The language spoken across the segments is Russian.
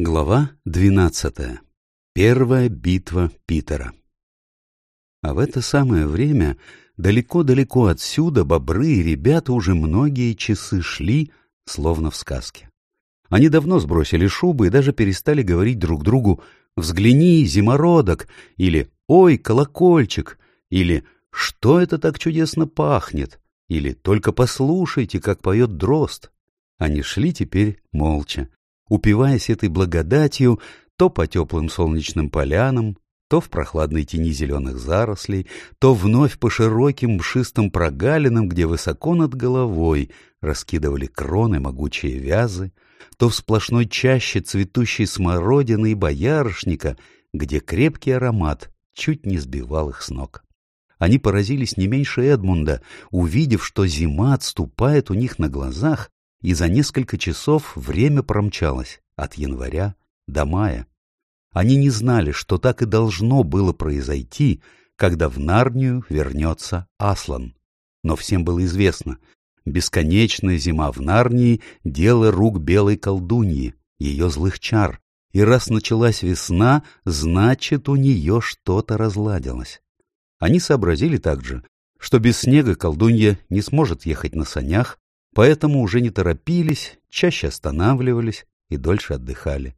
Глава двенадцатая. Первая битва Питера. А в это самое время далеко-далеко отсюда бобры и ребята уже многие часы шли, словно в сказке. Они давно сбросили шубы и даже перестали говорить друг другу «Взгляни, зимородок!» или «Ой, колокольчик!» или «Что это так чудесно пахнет?» или «Только послушайте, как поет дрозд!» Они шли теперь молча, упиваясь этой благодатью то по теплым солнечным полянам, то в прохладной тени зеленых зарослей, то вновь по широким мшистым прогалинам, где высоко над головой раскидывали кроны могучие вязы, то в сплошной чаще цветущей смородины и боярышника, где крепкий аромат чуть не сбивал их с ног. Они поразились не меньше Эдмунда, увидев, что зима отступает у них на глазах, и за несколько часов время промчалось от января до мая. Они не знали, что так и должно было произойти, когда в Нарнию вернется Аслан. Но всем было известно, бесконечная зима в Нарнии — дело рук белой колдуньи, ее злых чар, и раз началась весна, значит, у нее что-то разладилось. Они сообразили также, что без снега колдунья не сможет ехать на санях, поэтому уже не торопились, чаще останавливались и дольше отдыхали.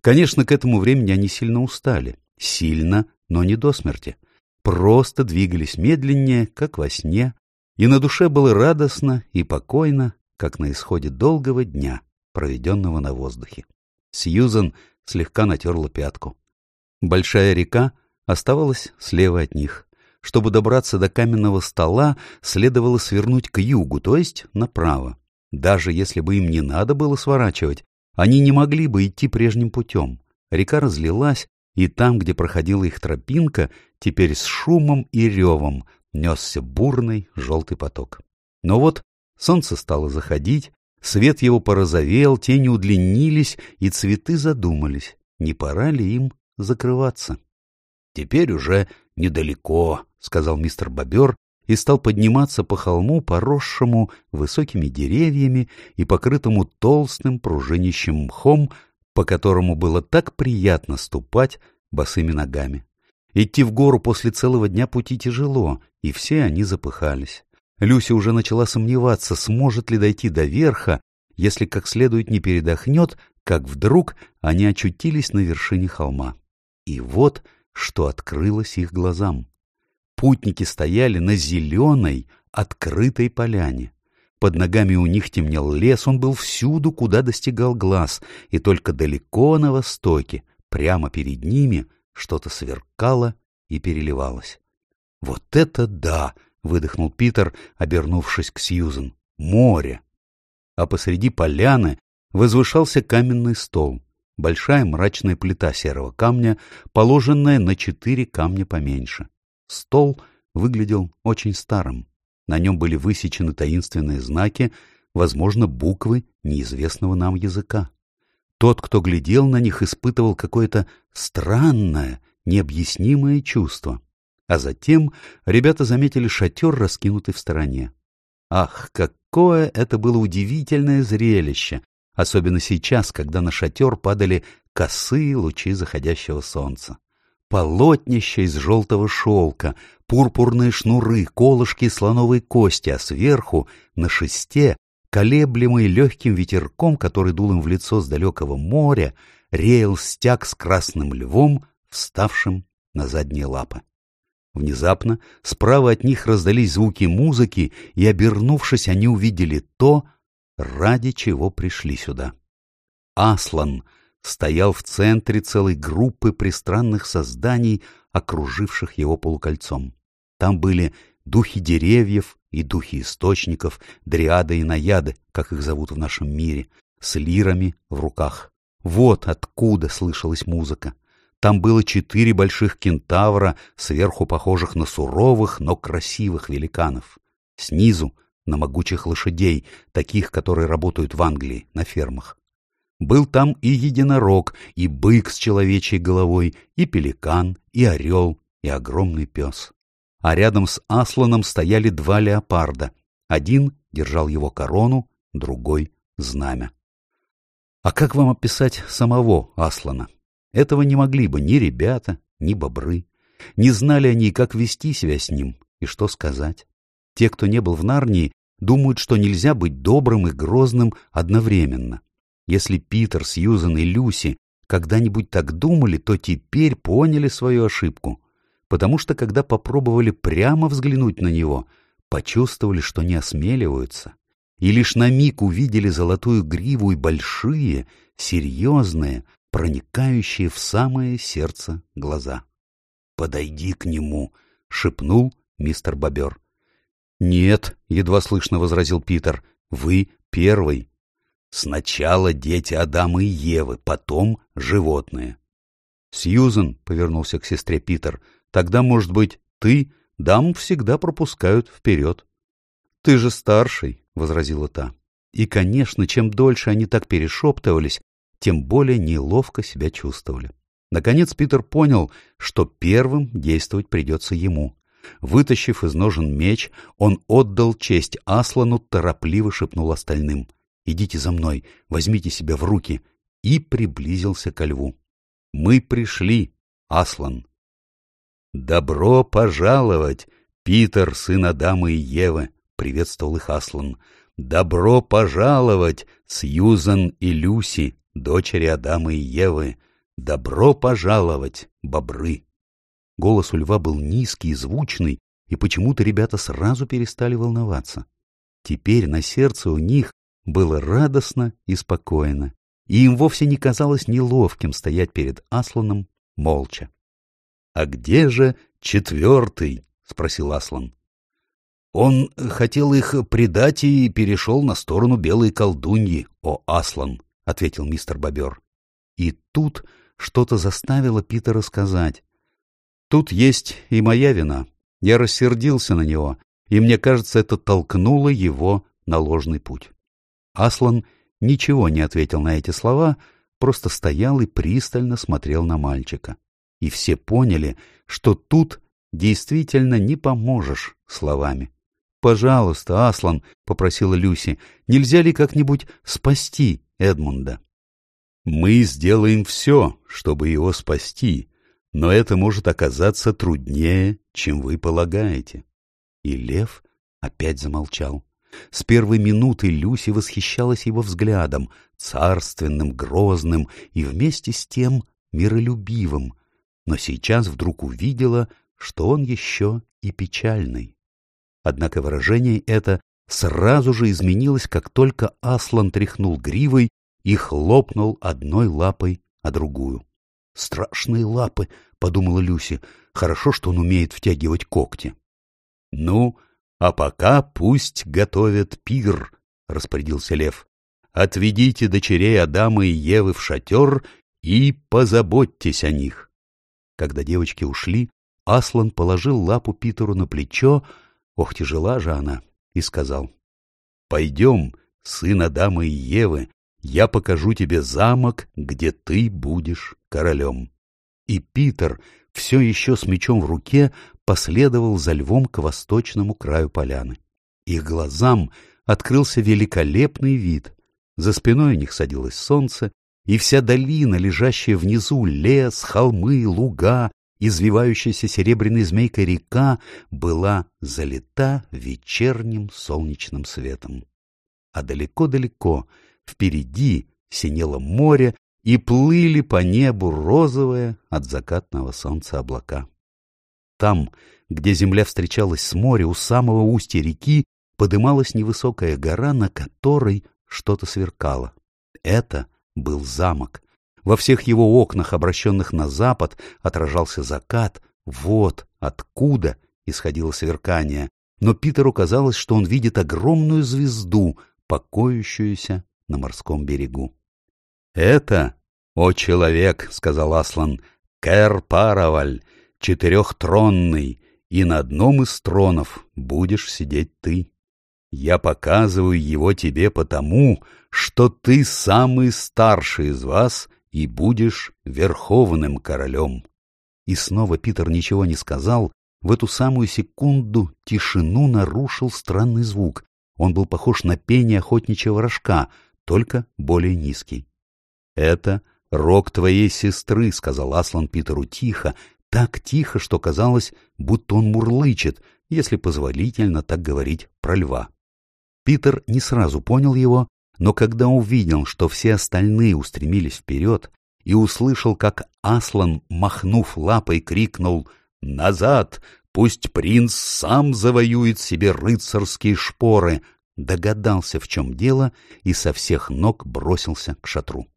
Конечно, к этому времени они сильно устали. Сильно, но не до смерти. Просто двигались медленнее, как во сне, и на душе было радостно и покойно, как на исходе долгого дня, проведенного на воздухе. Сьюзан слегка натерла пятку. Большая река оставалась слева от них. Чтобы добраться до каменного стола, следовало свернуть к югу, то есть направо. Даже если бы им не надо было сворачивать, они не могли бы идти прежним путем. Река разлилась, и там, где проходила их тропинка, теперь с шумом и ревом несся бурный желтый поток. Но вот солнце стало заходить, свет его порозовел, тени удлинились, и цветы задумались, не пора ли им закрываться. Теперь уже недалеко, — сказал мистер Бобер и стал подниматься по холму, поросшему высокими деревьями и покрытому толстым пружинищем мхом, по которому было так приятно ступать босыми ногами. Идти в гору после целого дня пути тяжело, и все они запыхались. Люся уже начала сомневаться, сможет ли дойти до верха, если как следует не передохнет, как вдруг они очутились на вершине холма. И вот что открылось их глазам. Путники стояли на зеленой, открытой поляне. Под ногами у них темнел лес, он был всюду, куда достигал глаз, и только далеко на востоке, прямо перед ними, что-то сверкало и переливалось. «Вот это да!» — выдохнул Питер, обернувшись к Сьюзен. «Море!» А посреди поляны возвышался каменный стол, большая мрачная плита серого камня, положенная на четыре камня поменьше. Стол выглядел очень старым. На нем были высечены таинственные знаки, возможно, буквы неизвестного нам языка. Тот, кто глядел на них, испытывал какое-то странное, необъяснимое чувство. А затем ребята заметили шатер, раскинутый в стороне. Ах, какое это было удивительное зрелище! Особенно сейчас, когда на шатер падали косые лучи заходящего солнца полотнище из желтого шелка, пурпурные шнуры, колышки слоновой кости, а сверху, на шесте, колеблемый легким ветерком, который дул им в лицо с далекого моря, реял стяг с красным львом, вставшим на задние лапы. Внезапно справа от них раздались звуки музыки, и, обернувшись, они увидели то, ради чего пришли сюда. Аслан стоял в центре целой группы пристранных созданий, окруживших его полукольцом. Там были духи деревьев и духи источников, дриады и наяды, как их зовут в нашем мире, с лирами в руках. Вот откуда слышалась музыка. Там было четыре больших кентавра, сверху похожих на суровых, но красивых великанов. Снизу — на могучих лошадей, таких, которые работают в Англии, на фермах. Был там и единорог, и бык с человечьей головой, и пеликан, и орел, и огромный пес. А рядом с Асланом стояли два леопарда. Один держал его корону, другой — знамя. А как вам описать самого Аслана? Этого не могли бы ни ребята, ни бобры. Не знали они, как вести себя с ним и что сказать. Те, кто не был в Нарнии, думают, что нельзя быть добрым и грозным одновременно. Если Питер, Сьюзен и Люси когда-нибудь так думали, то теперь поняли свою ошибку, потому что когда попробовали прямо взглянуть на него, почувствовали, что не осмеливаются, и лишь на миг увидели золотую гриву и большие, серьезные, проникающие в самое сердце глаза. «Подойди к нему», — шепнул мистер Бобер. «Нет», — едва слышно возразил Питер, — «вы первый». «Сначала дети Адама и Евы, потом животные». «Сьюзен», — повернулся к сестре Питер, — «тогда, может быть, ты, дам всегда пропускают вперед». «Ты же старший», — возразила та. И, конечно, чем дольше они так перешептывались, тем более неловко себя чувствовали. Наконец Питер понял, что первым действовать придется ему. Вытащив из ножен меч, он отдал честь Аслану, торопливо шепнул остальным. «Идите за мной, возьмите себя в руки!» и приблизился ко льву. «Мы пришли, Аслан!» «Добро пожаловать, Питер, сын Адама и Евы!» — приветствовал их Аслан. «Добро пожаловать, Сьюзан и Люси, дочери Адама и Евы! Добро пожаловать, бобры!» Голос у льва был низкий звучный, и почему-то ребята сразу перестали волноваться. Теперь на сердце у них было радостно и спокойно, и им вовсе не казалось неловким стоять перед Асланом молча. — А где же четвертый? — спросил Аслан. — Он хотел их предать и перешел на сторону белой колдуньи, о Аслан, — ответил мистер Бобер. И тут что-то заставило Питера сказать. Тут есть и моя вина. Я рассердился на него, и мне кажется, это толкнуло его на ложный путь. Аслан ничего не ответил на эти слова, просто стоял и пристально смотрел на мальчика. И все поняли, что тут действительно не поможешь словами. «Пожалуйста, Аслан», — попросила Люси, — «нельзя ли как-нибудь спасти Эдмунда?» «Мы сделаем все, чтобы его спасти», но это может оказаться труднее, чем вы полагаете. И лев опять замолчал. С первой минуты Люси восхищалась его взглядом, царственным, грозным и вместе с тем миролюбивым, но сейчас вдруг увидела, что он еще и печальный. Однако выражение это сразу же изменилось, как только Аслан тряхнул гривой и хлопнул одной лапой о другую. Страшные лапы, — подумала Люси. Хорошо, что он умеет втягивать когти. — Ну, а пока пусть готовят пир, — распорядился лев. — Отведите дочерей Адама и Евы в шатер и позаботьтесь о них. Когда девочки ушли, Аслан положил лапу Питеру на плечо, ох, тяжела же она, и сказал, — Пойдем, сын Адама и Евы, я покажу тебе замок, где ты будешь королем. И Питер, все еще с мечом в руке, последовал за львом к восточному краю поляны. Их глазам открылся великолепный вид. За спиной у них садилось солнце, и вся долина, лежащая внизу, лес, холмы, луга, извивающаяся серебряной змейкой река, была залита вечерним солнечным светом. А далеко-далеко Впереди синело море, и плыли по небу розовые от закатного солнца облака. Там, где земля встречалась с морем, у самого устья реки, подымалась невысокая гора, на которой что-то сверкало. Это был замок. Во всех его окнах, обращенных на запад, отражался закат. Вот откуда исходило сверкание. Но Питеру казалось, что он видит огромную звезду, покоящуюся на морском берегу. — Это, о человек, — сказал Аслан, — Кэр-Параваль, четырехтронный, и на одном из тронов будешь сидеть ты. Я показываю его тебе потому, что ты самый старший из вас и будешь верховным королем. И снова Питер ничего не сказал. В эту самую секунду тишину нарушил странный звук. Он был похож на пение охотничьего рожка, только более низкий. Это рог твоей сестры, — сказал Аслан Питеру тихо, так тихо, что казалось, будто он мурлычет, если позволительно так говорить про льва. Питер не сразу понял его, но когда увидел, что все остальные устремились вперед, и услышал, как Аслан, махнув лапой, крикнул «Назад! Пусть принц сам завоюет себе рыцарские шпоры!» догадался, в чем дело, и со всех ног бросился к шатру.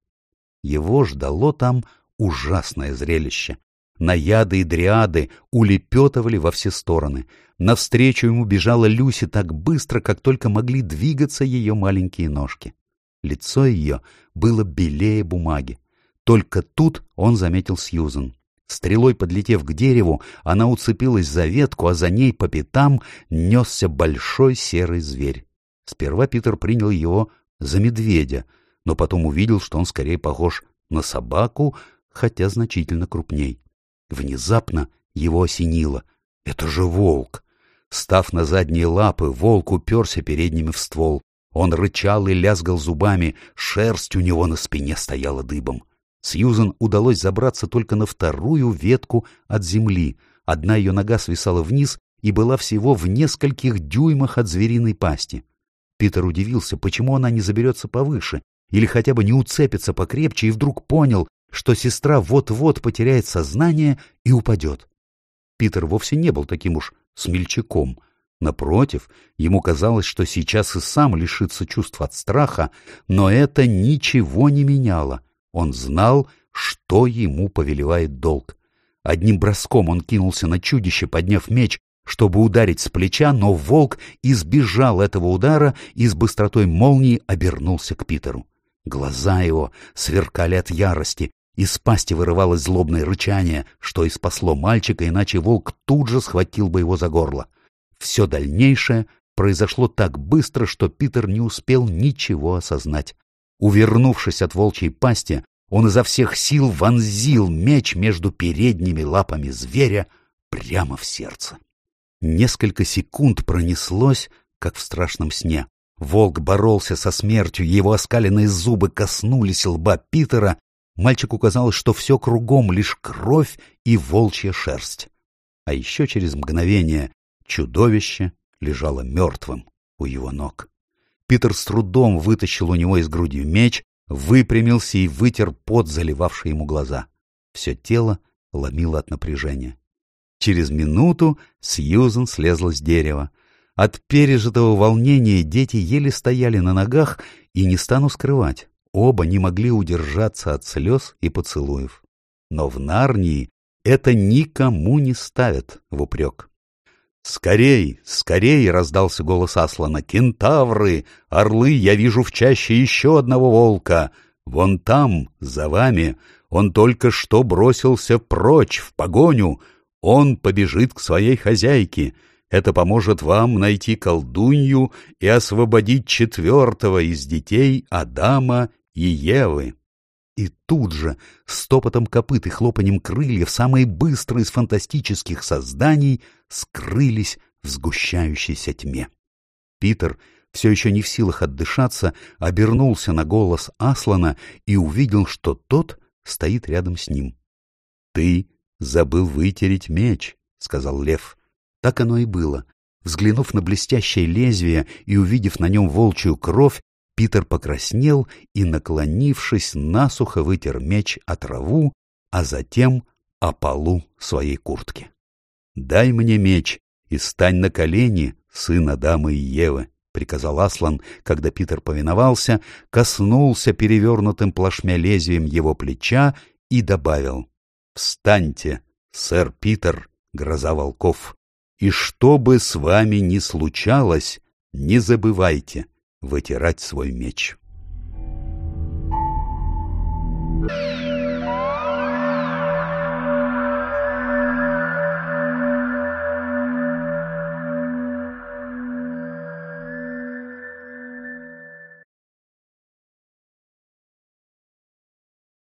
Его ждало там ужасное зрелище. Наяды и дриады улепетывали во все стороны. Навстречу ему бежала Люси так быстро, как только могли двигаться ее маленькие ножки. Лицо ее было белее бумаги. Только тут он заметил Сьюзен. Стрелой подлетев к дереву, она уцепилась за ветку, а за ней по пятам несся большой серый зверь. Сперва Питер принял его за медведя, но потом увидел, что он скорее похож на собаку, хотя значительно крупней. Внезапно его осенило. Это же волк! Став на задние лапы, волк уперся передними в ствол. Он рычал и лязгал зубами, шерсть у него на спине стояла дыбом. Сьюзен удалось забраться только на вторую ветку от земли. Одна ее нога свисала вниз и была всего в нескольких дюймах от звериной пасти. Питер удивился, почему она не заберется повыше, или хотя бы не уцепится покрепче, и вдруг понял, что сестра вот-вот потеряет сознание и упадет. Питер вовсе не был таким уж смельчаком. Напротив, ему казалось, что сейчас и сам лишится чувств от страха, но это ничего не меняло. Он знал, что ему повелевает долг. Одним броском он кинулся на чудище, подняв меч, чтобы ударить с плеча, но волк избежал этого удара и с быстротой молнии обернулся к Питеру. Глаза его сверкали от ярости, из пасти вырывалось злобное рычание, что и спасло мальчика, иначе волк тут же схватил бы его за горло. Все дальнейшее произошло так быстро, что Питер не успел ничего осознать. Увернувшись от волчьей пасти, он изо всех сил вонзил меч между передними лапами зверя прямо в сердце. Несколько секунд пронеслось, как в страшном сне. Волк боролся со смертью, его оскаленные зубы коснулись лба Питера, Мальчику казалось, что все кругом лишь кровь и волчья шерсть. А еще через мгновение чудовище лежало мертвым у его ног. Питер с трудом вытащил у него из груди меч, выпрямился и вытер пот, заливавший ему глаза. Все тело ломило от напряжения. Через минуту Сьюзен слезла с дерева. От пережитого волнения дети еле стояли на ногах, и не стану скрывать. Оба не могли удержаться от слез и поцелуев. Но в Нарнии это никому не ставят в упрек. «Скорей, скорей!» — раздался голос Аслана. «Кентавры! Орлы! Я вижу в чаще еще одного волка! Вон там, за вами! Он только что бросился прочь, в погоню! Он побежит к своей хозяйке! Это поможет вам найти колдунью и освободить четвертого из детей Адама и Евы. И тут же, с топотом копыт и хлопанием крыльев, самые быстрые из фантастических созданий скрылись в сгущающейся тьме. Питер, все еще не в силах отдышаться, обернулся на голос Аслана и увидел, что тот стоит рядом с ним. — Ты забыл вытереть меч, — сказал лев. Так оно и было. Взглянув на блестящее лезвие и увидев на нем волчью кровь, Питер покраснел и, наклонившись, насухо вытер меч о траву, а затем о полу своей куртки. «Дай мне меч и стань на колени, сын Адама и Евы», — приказал Аслан, когда Питер повиновался, коснулся перевернутым плашмя лезвием его плеча и добавил «Встаньте, сэр Питер, гроза волков, и что бы с вами ни случалось, не забывайте вытирать свой меч. Thank you.